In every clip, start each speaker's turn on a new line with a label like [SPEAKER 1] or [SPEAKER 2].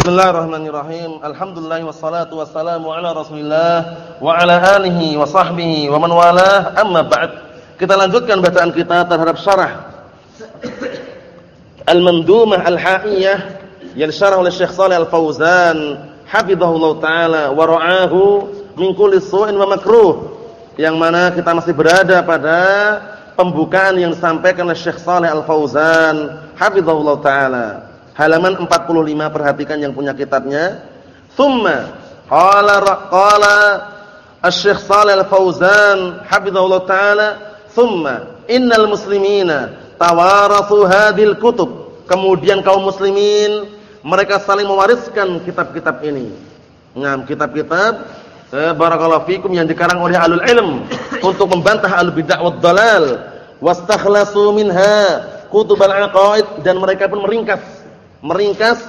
[SPEAKER 1] Bismillahirrahmanirrahim. Alhamdulillah wassalatu wassalamu ala Rasulillah wa ala alihi wa sahbihi wa man walah. Amma ba'd. Kita lanjutkan bacaan kita terhadap syarah Al-Mandumah Al-Ha'iyah yang oleh Syekh Shalih Al-Fauzan hafizahullah taala wa ra'ahu min kulli su'in wa makruh. Yang mana kita masih berada pada pembukaan yang disampaikan oleh Syekh Shalih Al-Fauzan hafizahullah taala halaman 45 perhatikan yang punya kitabnya. Thumma qala qala Asy-Syaikh Shalih Al-Fauzan hafizahullah taala, "Thumma innal muslimina tawarathu hadhil kutub." Kemudian kaum muslimin mereka saling mewariskan kitab-kitab ini. Nah, kitab-kitab barakallahu fikum yang dikarang oleh alul ilm untuk membantah al bid'ah wad dalal wastakhlasu minha kutubal aqaid dan mereka pun meringkas meringkas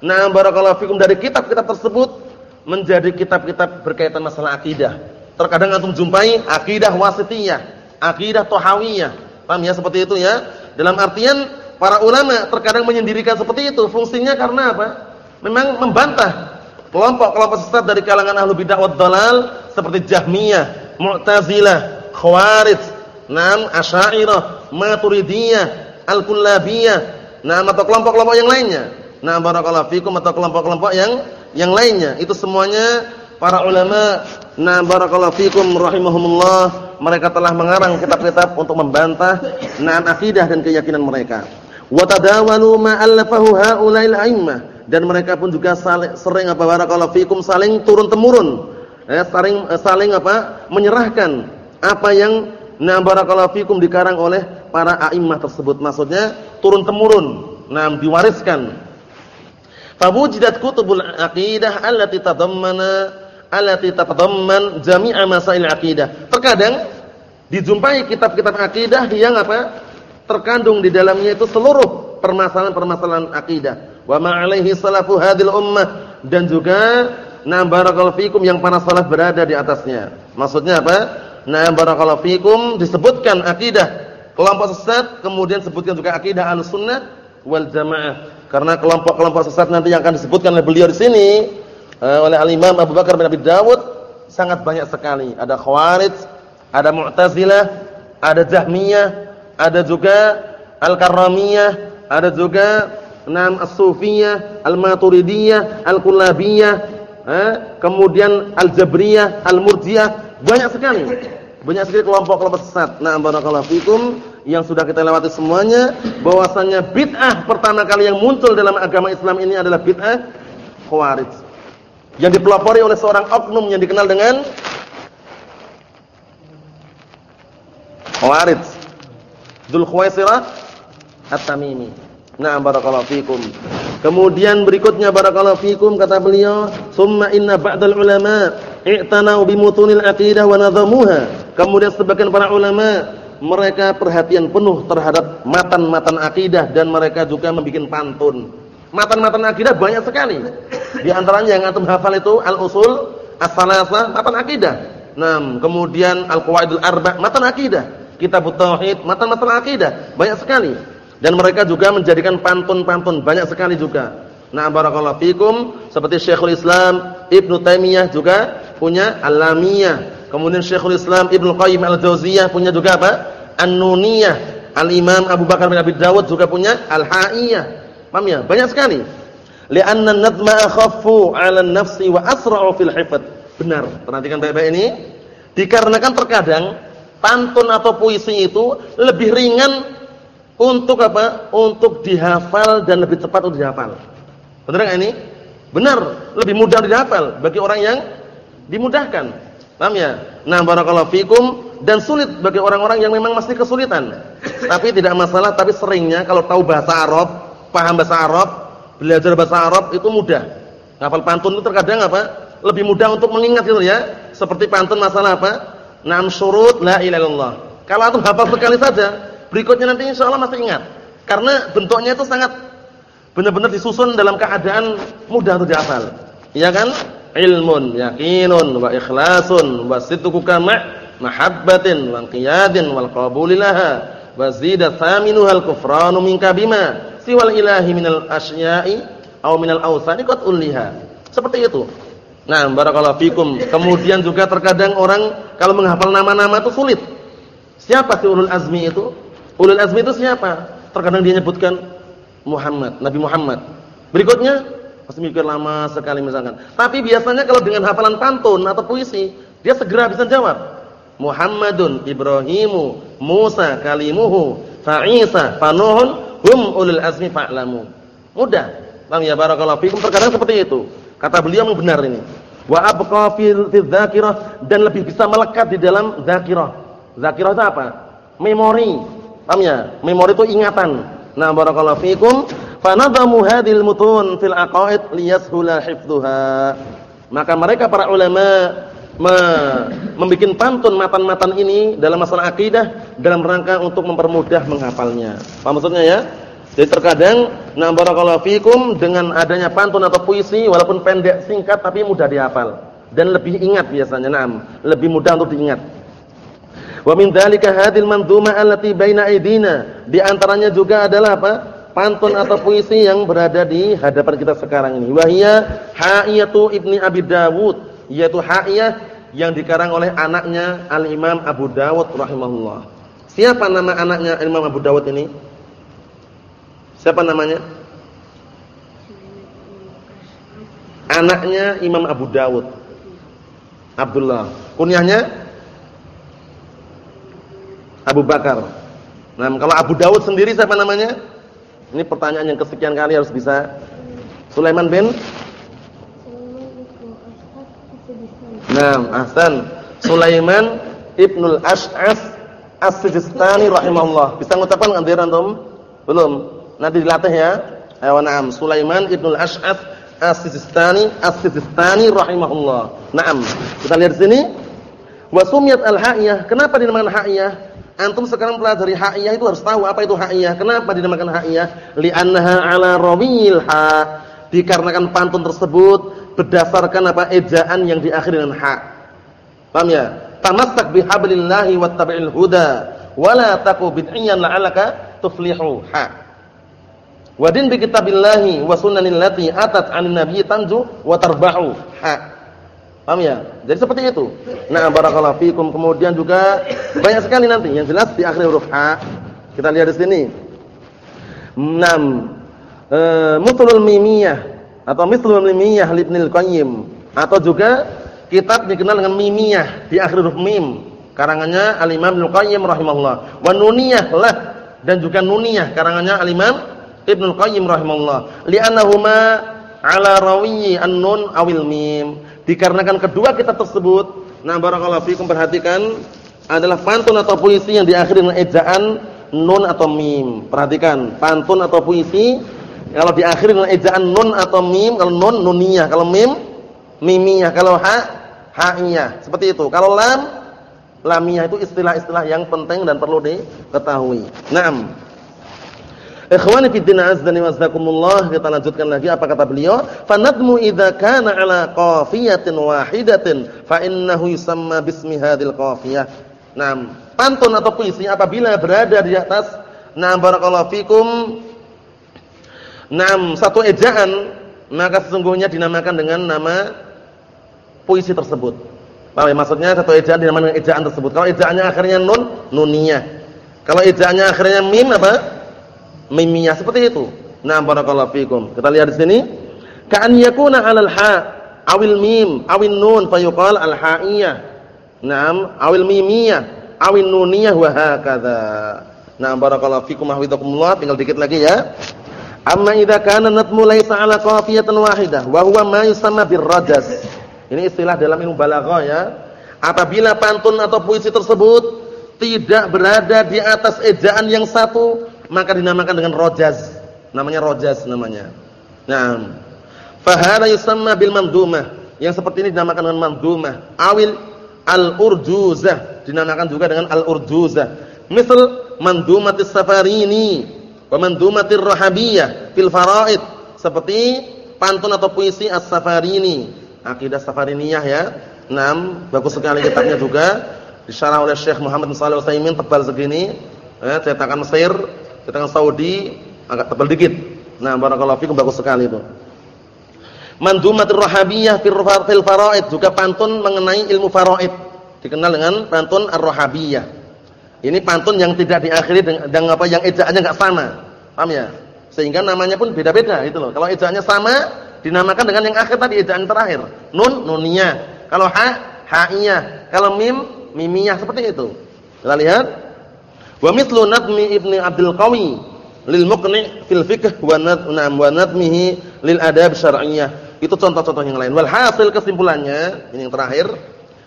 [SPEAKER 1] nah barakallahu fikum dari kitab-kitab tersebut menjadi kitab-kitab berkaitan masalah akidah. Terkadang antum jumpai akidah wasitiyah, akidah tohawiyah. Paham ya seperti itu ya? Dalam artian para ulama terkadang menyendirikan seperti itu. Fungsinya karena apa? Memang membantah kelompok-kelompok sesat dari kalangan ahlu bidah wad dalal seperti Jahmiyah, Mu'tazilah, Khawarij, Nam Asy'ariyah, Maturidiyah, Al-Kullabiyah, Nah, atau kelompok-kelompok yang lainnya. Nah, barakallahu fikum atau kelompok-kelompok yang yang lainnya. Itu semuanya para ulama nah barakallahu fikum rahimahumullah mereka telah mengarang kitab-kitab untuk membantah nah akidah dan keyakinan mereka. Wa tadawalu ma allafahu haula'il a'immah dan mereka pun juga saling, sering apa barakallahu fikum saling turun temurun. Eh, saling saling apa? menyerahkan apa yang nah barakallahu fikum dikarang oleh para a'immah tersebut. Maksudnya turun temurun, nah diwariskan. Fawujidat kutubul aqidah allati tadammana allati tatadamman jami'a masail aqidah. Terkadang dijumpai kitab-kitab akidah yang apa? terkandung di dalamnya itu seluruh permasalahan-permasalahan akidah. Wa alaihi salafu hadil ummah dan juga na barakallahu fikum yang para salaf berada di atasnya. Maksudnya apa? Na barakallahu fikum disebutkan akidah kelompok sesat, kemudian sebutkan juga akidah Ahlussunnah wal Jamaah. Karena kelompok-kelompok sesat nanti yang akan disebutkan oleh beliau di sini uh, oleh Al-Imam Abu Bakar bin Abi Dawud sangat banyak sekali. Ada Khawarij, ada Mu'tazilah, ada Jahmiyah, ada juga Al-Karramiyah, ada juga Nam As-Sufiyah, Al-Maturidiyah, Al-Kullabiyah, eh, kemudian Al-Jabriyah, Al-Murji'ah, banyak sekali. Banyak sekali kelompok-kelompok sesat. Nah, barakallahu fikum yang sudah kita lewati semuanya bahwasanya bid'ah pertama kali yang muncul dalam agama Islam ini adalah bid'ah Khawarij. Yang dipelopori oleh seorang oknum yang dikenal dengan Khawarij. Dzul Khuwaisirah At-Tamimi. Nah, barakallahu fikum. Kemudian berikutnya barakallahu fikum kata beliau, "Tsumma inna ba'dal ulama i'tanau bimutunil aqidah wa nadhamuha." Kemudian sebagian para ulama mereka perhatian penuh terhadap matan-matan akidah dan mereka juga membuat pantun. Matan-matan akidah banyak sekali. Di antaranya yang antum hafal itu al-usul as-salasah, matan akidah. Nah, kemudian al-qawaidul arba', matan akidah. Kitabut tauhid, matan-matan akidah, banyak sekali. Dan mereka juga menjadikan pantun-pantun banyak sekali juga. Nah, barakallahu fikum seperti Syekhul Islam Ibnu Taimiyah juga punya Al-Lamiyah. Kemudian Syekhul Islam Ibnu Qayyim Al-Jauziyah punya juga apa? An-Nuniyah. Al-Imam Abu Bakar bin Abi Dawud juga punya Al-Ha'iyah. Paham ya? Banyak sekali. Li'anna an-nadma akhaffu 'ala an-nafsi wa asra'u fil hifdz. Benar. Perhatikan baik-baik ini. Dikarenakan terkadang pantun atau puisi itu lebih ringan untuk apa? Untuk dihafal dan lebih cepat untuk dihafal. Benar enggak ini? Benar, lebih mudah dihafal bagi orang yang dimudahkan. Paham ya? Nah, barakallahu fikum dan sulit bagi orang-orang yang memang masih kesulitan. tapi tidak masalah, tapi seringnya kalau tahu bahasa Arab, paham bahasa Arab, belajar bahasa Arab itu mudah. Hafal pantun itu terkadang apa? Lebih mudah untuk mengingat gitu ya. Seperti pantun masalah apa? Naam syurut la ilaha illallah. Kalau antum hafal sekali saja, Berikutnya nanti insya Allah masih ingat. Karena bentuknya itu sangat benar-benar disusun dalam keadaan mudah untuk dihafal. Iya kan? Ilmun, yakinun, wa ikhlasun, wa sidqu kama mahabbatin, wa qiyadin, wal qabulilaha, wa zida thaminuha al-kufranu minka bima siwal ilahi minal asya'i aw minal awsani qad ulliha. Seperti itu. Nah, barakallahu fikum. Kemudian juga terkadang orang kalau menghafal nama-nama itu sulit. Siapa sih ulul azmi itu? Ulul azmi itu siapa? Terkadang dia nyebutkan Muhammad, Nabi Muhammad. Berikutnya mikir lama sekali misalkan. Tapi biasanya kalau dengan hafalan pantun atau puisi, dia segera bisa jawab. Muhammadun Ibrahimu Musa kalimuhu fa Isa fa Nuhun hum ulul azmi fa'lamu. Mudah. Paham ya barakallahu fikum terkadang seperti itu. Kata beliau yang benar ini. Wa abqa fil dzakirah dan lebih bisa melekat di dalam dzakirah. Dzakirah itu apa? Memori. Paham ya? Memori itu ingatan. Nah, barakallahu fikum fa mutun fil aqaid liyashula hifdhuha. Maka mereka para ulama me membuat pantun matan-matan ini dalam masalah akidah dalam rangka untuk mempermudah menghafalnya. Apa maksudnya ya? Jadi terkadang na barakallahu fikum dengan adanya pantun atau puisi walaupun pendek singkat tapi mudah dihafal dan lebih ingat biasanya. Naam, lebih mudah untuk diingat. Wa min dzalika hadhil mandhumah allati baina aydina. Di antaranya juga adalah apa? Pantun atau puisi yang berada di hadapan kita sekarang ini. Wahia Ha'iyatu Ibni Abi Dawud, yaitu Ha'iyah yang dikarang oleh anaknya Al-Imam Abu Dawud rahimahullah. Siapa nama anaknya Imam Abu Dawud ini? Siapa namanya? Anaknya Imam Abu Dawud. Abdullah. Kunyahnya? Abu Bakar. Nah, kalau Abu Dawud sendiri siapa namanya? Ini pertanyaan yang kesekian kali harus bisa. Sulaiman bin Naam, ahsan. Sulaiman Ibnul Ash'as As-Sijistani rahimahullah. Bisa mengucapkan andir antum? Belum. Nanti dilatih ya. Ayo na'am. Sulaiman Ibnul Ash'as As-Sijistani As-Sijistani rahimahullah. Naam. Kita lihat sini. Wa sumiyat al-ha'iyah. Kenapa dinamakan ha'iyah? Antum sekarang pelajari ha'iyah itu harus tahu apa itu ha'iyah. Kenapa dinamakan ha'iyah? Li'annaha 'ala rawil ha' dikarenakan pantun tersebut berdasarkan apa ejaan yang diakhiri dengan ha. Paham ya? Tamassak bihablillahi wattabi'il huda wala taqu bid'iyan la'alaka tuflihu. Ha. Wadin bi kitabillahi wa sunnanil lati atat 'anin nabiy tanju wa tarbahu. Ha. Paham ya? Jadi seperti itu. Nah, barakallahu fikum. Kemudian juga banyak sekali nanti yang jelas di akhir huruf ha. Kita lihat di sini. 6 uh, Mutlul Mimiyah atau Mithlul Mimiyah Ibnul Qayyim atau juga kitab dikenal dengan Mimiyah di akhir huruf mim karangannya Al-Imam Ibnu Qayyim rahimahullah wa Nuniyah lah dan juga Nuniyah karangannya Al-Imam Ibnu Qayyim rahimahullah li'annahuma ala rawiyyi an-nun awil mim dikarenakan kedua kitab tersebut nah barakallahu fikum perhatikan adalah pantun atau puisi yang diakhiri dengan ejaan nun atau mim perhatikan pantun atau puisi kalau diakhiri dengan ejaan nun atau mim, kalau nun nuniyah, kalau mim mimiyah, kalau ha haiyah. Seperti itu. Kalau lam lamiyah itu istilah-istilah yang penting dan perlu diketahui. Naam. Ikhwani fi din azdani wasakumullah kita lanjutkan lagi apa kata beliau fanadmu idza kana ala qafiyatin wahidatin fa innahu yusamma bismi hadhil qafiyah Naam pantun atau puisi apabila berada di atas na barakallahu fikum Naam, satu ejaan maka sesungguhnya dinamakan dengan nama puisi tersebut. Paham ya? Maksudnya satu ejaan dinamakan dengan ejaan tersebut. Kalau ejaannya akhirnya nun, nuniyah. Kalau ejaannya akhirnya mim apa? Mimiyah seperti itu. Naam barakallahu fikum. Kita lihat di sini. Ka'an yakuna 'alal ha awil mim awil nun fayuqal al ha'iyah. Naam, awil mimiyah awil nuniyah wa hakadha. Naam barakallahu fikum hafizakumullah. Tinggal dikit lagi ya. Amma idza kana natmu laisa ala qafiyatan wahidah wa huwa ma yusamma birrajas. Ini istilah dalam ilmu balaghah ya. Apabila pantun atau puisi tersebut tidak berada di atas ejaan yang satu, maka dinamakan dengan rojaz. Namanya rojaz namanya. Nah, fa yusamma bil mandumah. Yang seperti ini dinamakan dengan mandumah. Awil al-urjuzah dinamakan juga dengan al-urjuzah. Misal mandumatis safarini wa mandumatir rahabiyah fil faraid seperti pantun atau puisi as-safarini akidah safariniyah ya enam bagus sekali kitabnya juga disyarah oleh Syekh Muhammad bin tebal segini ya cetakan Mesir cetakan Saudi agak tebal dikit nah barakallahu fikum bagus sekali itu Mandumatur Rahabiyah fil faraid juga pantun mengenai ilmu faraid. Dikenal dengan pantun Ar-Rahabiyah. Ini pantun yang tidak diakhiri dengan apa yang ejaannya enggak sama. Paham ya? Sehingga namanya pun beda-beda gitu loh. Kalau ejaannya sama dinamakan dengan yang akhir tadi ejaan terakhir. Nun nuniyah. Kalau ha haiyah. Kalau mim mimiyah seperti itu. Kita lihat. Wa mithlu nadmi Ibni Abdul Qawi lil muqni fil fiqh wa nadm wa nadmihi lil adab syar'iyyah. Itu contoh-contoh yang lain. Walhasil kesimpulannya, ini yang terakhir.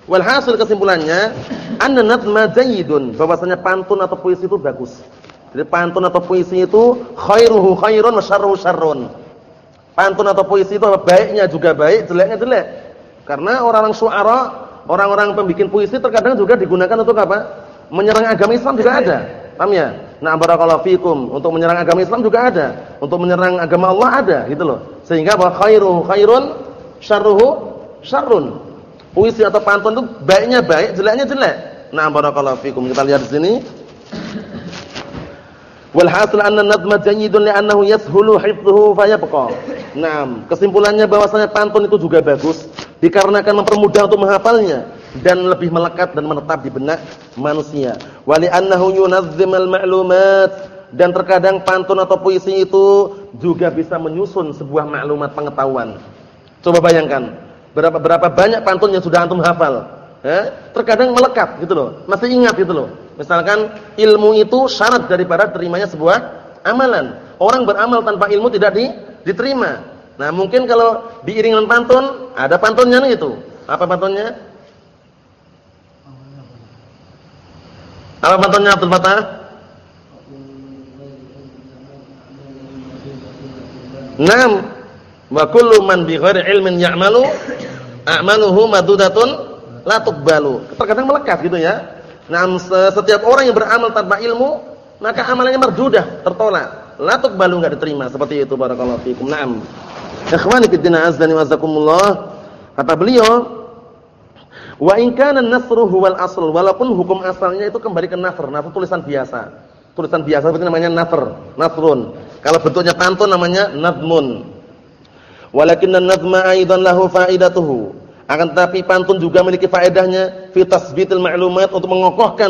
[SPEAKER 1] Walhasil kesimpulannya, anna nadma jayyidun, bahwasanya pantun atau puisi itu bagus. Jadi pantun atau puisi itu khairuhu khairun wa syarruhu syarrun. Pantun atau puisi itu baiknya juga baik, jeleknya jelek. Karena orang-orang syuara, orang-orang pembikin puisi terkadang juga digunakan untuk apa? Menyerang agama Islam juga ada. Paham ya? Nah, barakallahu fikum. Untuk menyerang agama Islam juga ada. Untuk menyerang agama Allah ada, gitu loh. Sehingga apa? Khairuhu khairun, syarruhu syarrun. Puisi atau pantun itu baiknya baik, jeleknya jelek. Nah, barakallahu fikum. Kita lihat di sini. Walhasil anna nadma jayyidun li'annahu yashulu hifdhuhu fayabqa. Naam, kesimpulannya bahwasanya pantun itu juga bagus dikarenakan mempermudah untuk menghafalnya dan lebih melekat dan menetap di benak manusia. Wa li'annahu yunazzimal ma'lumat dan terkadang pantun atau puisi itu juga bisa menyusun sebuah maklumat pengetahuan. Coba bayangkan, berapa berapa banyak pantun yang sudah antum hafal. Eh, terkadang melekat gitu loh, masih ingat gitu loh. Misalkan ilmu itu syarat daripada terimanya sebuah amalan. Orang beramal tanpa ilmu tidak di, diterima. Nah, mungkin kalau diiringan pantun, ada pantunnya nih itu. Apa pantunnya? Apa pantunnya Abdul Fatah? Naam. Wa kullu man bi ghairi ilmin ya'malu a'maluhu madudatun la tuqbalu. Terkadang melekat gitu ya. Nah, setiap orang yang beramal tanpa ilmu, maka amalannya mardudah, tertolak. La tuqbalu enggak diterima. Seperti itu barakallahu fikum. Naam. Ikhwani fid din azdani wazakumullah. Kata beliau, wa in kana an-nasru huwal asl, walaupun hukum asalnya itu kembali ke nasr, nasr tulisan biasa. Tulisan biasa berarti namanya nasr, nasrun. Kalau bentuknya pantun namanya nadmun. Walakinna an-nadma aidan lahu faidatuhu. Akan tetapi pantun juga memiliki faedahnya fi tasbitil ma'lumat untuk mengokohkan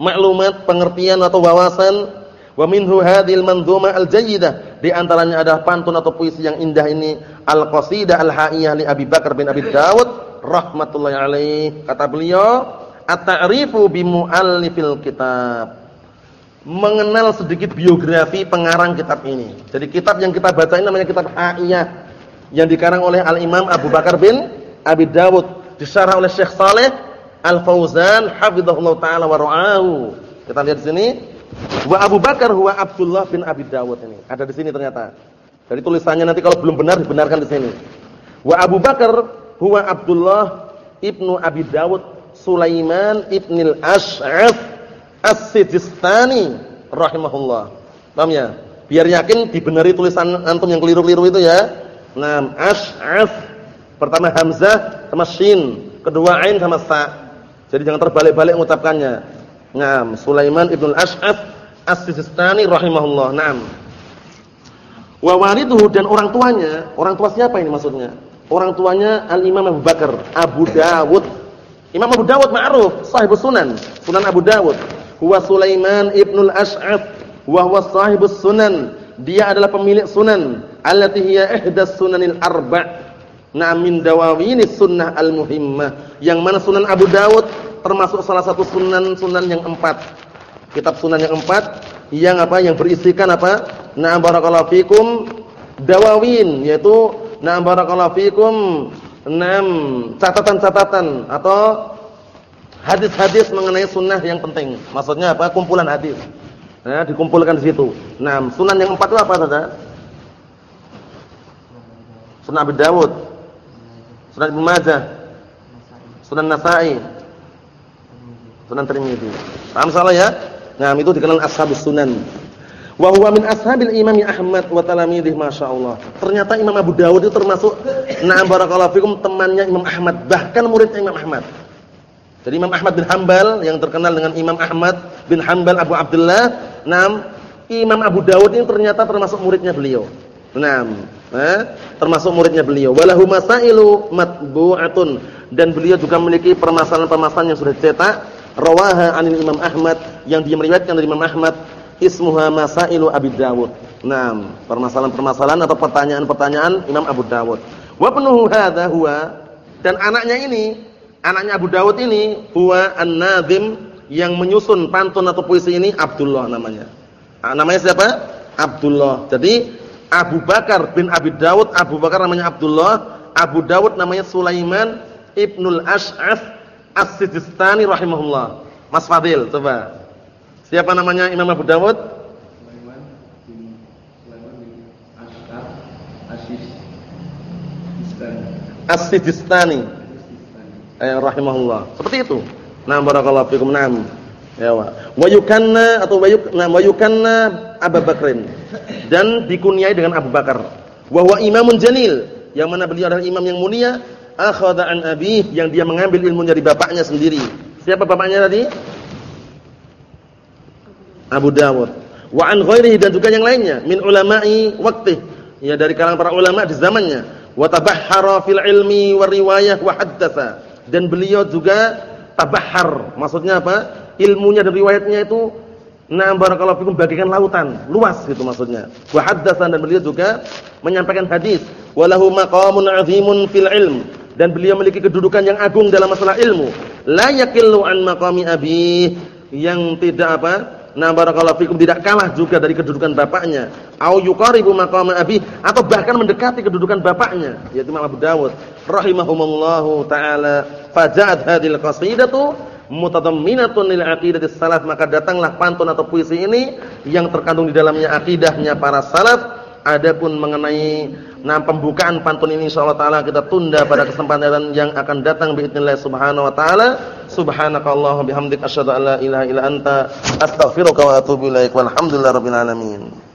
[SPEAKER 1] maklumat, pengertian atau wawasan. Wa minhu hadhil mandhuma al-jayyidah. Di antaranya adalah pantun atau puisi yang indah ini al-qasidah al-haiyah li Abi Bakar bin Abi Dawud rahmatullahi alaih. Kata beliau, at-ta'rifu bi muallifil kitab. Mengenal sedikit biografi pengarang kitab ini. Jadi kitab yang kita baca ini namanya kitab Haiyah yang dikarang oleh Al-Imam Abu Bakar bin Abi Dawud disyarah oleh Syekh Saleh Al-Fauzan hafizahullah taala wa ra'ahu. Kita lihat di sini. Wa Abu Bakar huwa Abdullah bin Abi Dawud ini. Ada di sini ternyata. Jadi tulisannya nanti kalau belum benar dibenarkan di sini. Wa Abu Bakar huwa Abdullah ibnu Abi Dawud Sulaiman ibnil Ash'af As-Sijistani rahimahullah. Paham ya? Biar yakin dibenari tulisan antum yang keliru-keliru itu ya. Nah, Ash'af Pertama hamzah sama shin, kedua ain sama sa. Jadi jangan terbalik-balik mengucapkannya. Naam, Sulaiman ibn al-Ash'af As-Sistani rahimahullah. Naam. Wa waliduhu dan orang tuanya, orang tua siapa ini maksudnya? Orang tuanya Al-Imam Abu Bakar, Abu Dawud. Imam Abu Dawud ma'ruf, sahibus sunan, Sunan Abu Dawud. Huwa Sulaiman ibn al-Ash'af wa huwa sahibus sunan. Dia adalah pemilik sunan allati hiya ihdas sunanil arba' Nah min dawawini sunnah al-muhimmah. Yang mana sunan Abu Dawud termasuk salah satu sunan-sunan yang empat. Kitab sunan yang empat yang apa? Yang berisikan apa? Na'am barakallahu fikum dawawin yaitu na'am barakallahu fikum enam catatan-catatan atau hadis-hadis mengenai sunnah yang penting. Maksudnya apa? Kumpulan hadis. Nah, dikumpulkan di situ. Nah, sunan yang empat itu apa saja? Sunan Abu Dawud, Sunan Ibnu Majah, Sunan Nasa'i, Sunan Tirmidzi. Paham salah ya? Nah, itu dikenal ashabus sunan. Wa huwa min ashabil Imam Ahmad wa talamidih masyaallah. Ternyata Imam Abu Dawud itu termasuk na'am barakallahu fikum temannya Imam Ahmad, bahkan muridnya Imam Ahmad. Jadi Imam Ahmad bin Hambal yang terkenal dengan Imam Ahmad bin Hambal Abu Abdullah, nam Imam Abu Dawud ini ternyata termasuk muridnya beliau. Naam, eh? termasuk muridnya beliau. Walahu masailu matbu'atun dan beliau juga memiliki permasalahan-permasalahan yang sudah dicetak rawaha anil Imam Ahmad yang dia meriwayatkan dari Imam Ahmad ismuha masailu Abi Dawud. Naam, permasalahan-permasalahan atau pertanyaan-pertanyaan Imam Abu Dawud. Wa penuhu hadza huwa dan anaknya ini, anaknya Abu Dawud ini huwa an-nazim yang menyusun pantun atau puisi ini Abdullah namanya. Ah, namanya siapa? Abdullah. Jadi Abu Bakar bin Abi Dawud, Abu Bakar namanya Abdullah, Abu Dawud namanya Sulaiman Ibnul Ash'af As-Sijistani rahimahullah. Mas Fadil, coba. Siapa namanya Imam Abu Dawud? Sulaiman bin Sulaiman bin Ash'af As-Sijistani. Eh rahimahullah. Seperti itu. Nah, barakallahu fikum. Naam. Ya wa. Wa yukanna atau wa yukna wa yukanna Abu Bakrin. Dan dikunyai dengan Abu Bakar. Wa huwa imamun jalil. Yang mana beliau adalah imam yang mulia, akhadha an abih yang dia mengambil ilmu dari bapaknya sendiri. Siapa bapaknya tadi? Abu Dawud. Wa an ghairihi dan juga yang lainnya min ulama'i waqtih. Ya dari kalangan para ulama di zamannya. Wa tabahhara fil ilmi wa riwayah wa haddatsa. Dan beliau juga tabahhar maksudnya apa? Ilmunya dan riwayatnya itu nah barakallahu fikum bagikan lautan. Luas gitu maksudnya. Wa haddatsa dan beliau juga menyampaikan hadis. Walahu maqamun 'azimun fil ilm. Dan beliau memiliki kedudukan yang agung dalam masalah ilmu. La yakillu an maqami abi. Yang tidak apa Nah barakallahu fikum tidak kalah juga dari kedudukan bapaknya. Au yuqaribu maqama abi atau bahkan mendekati kedudukan bapaknya yaitu Imam Abu Dawud rahimahumullahu taala. Faja'at hadhil qasidatu mutadamminatun lil aqidati salaf maka datanglah pantun atau puisi ini yang terkandung di dalamnya akidahnya para salaf Adapun mengenai nah pembukaan pantun ini insyaallah taala kita tunda pada kesempatan yang akan datang باذنillah subhanahu wa taala. Subhanakallahumma bihamdika asyhadu an la ilaha illa anta astaghfiruka wa atubu ilaik. Walhamdulillahirabbil alamin.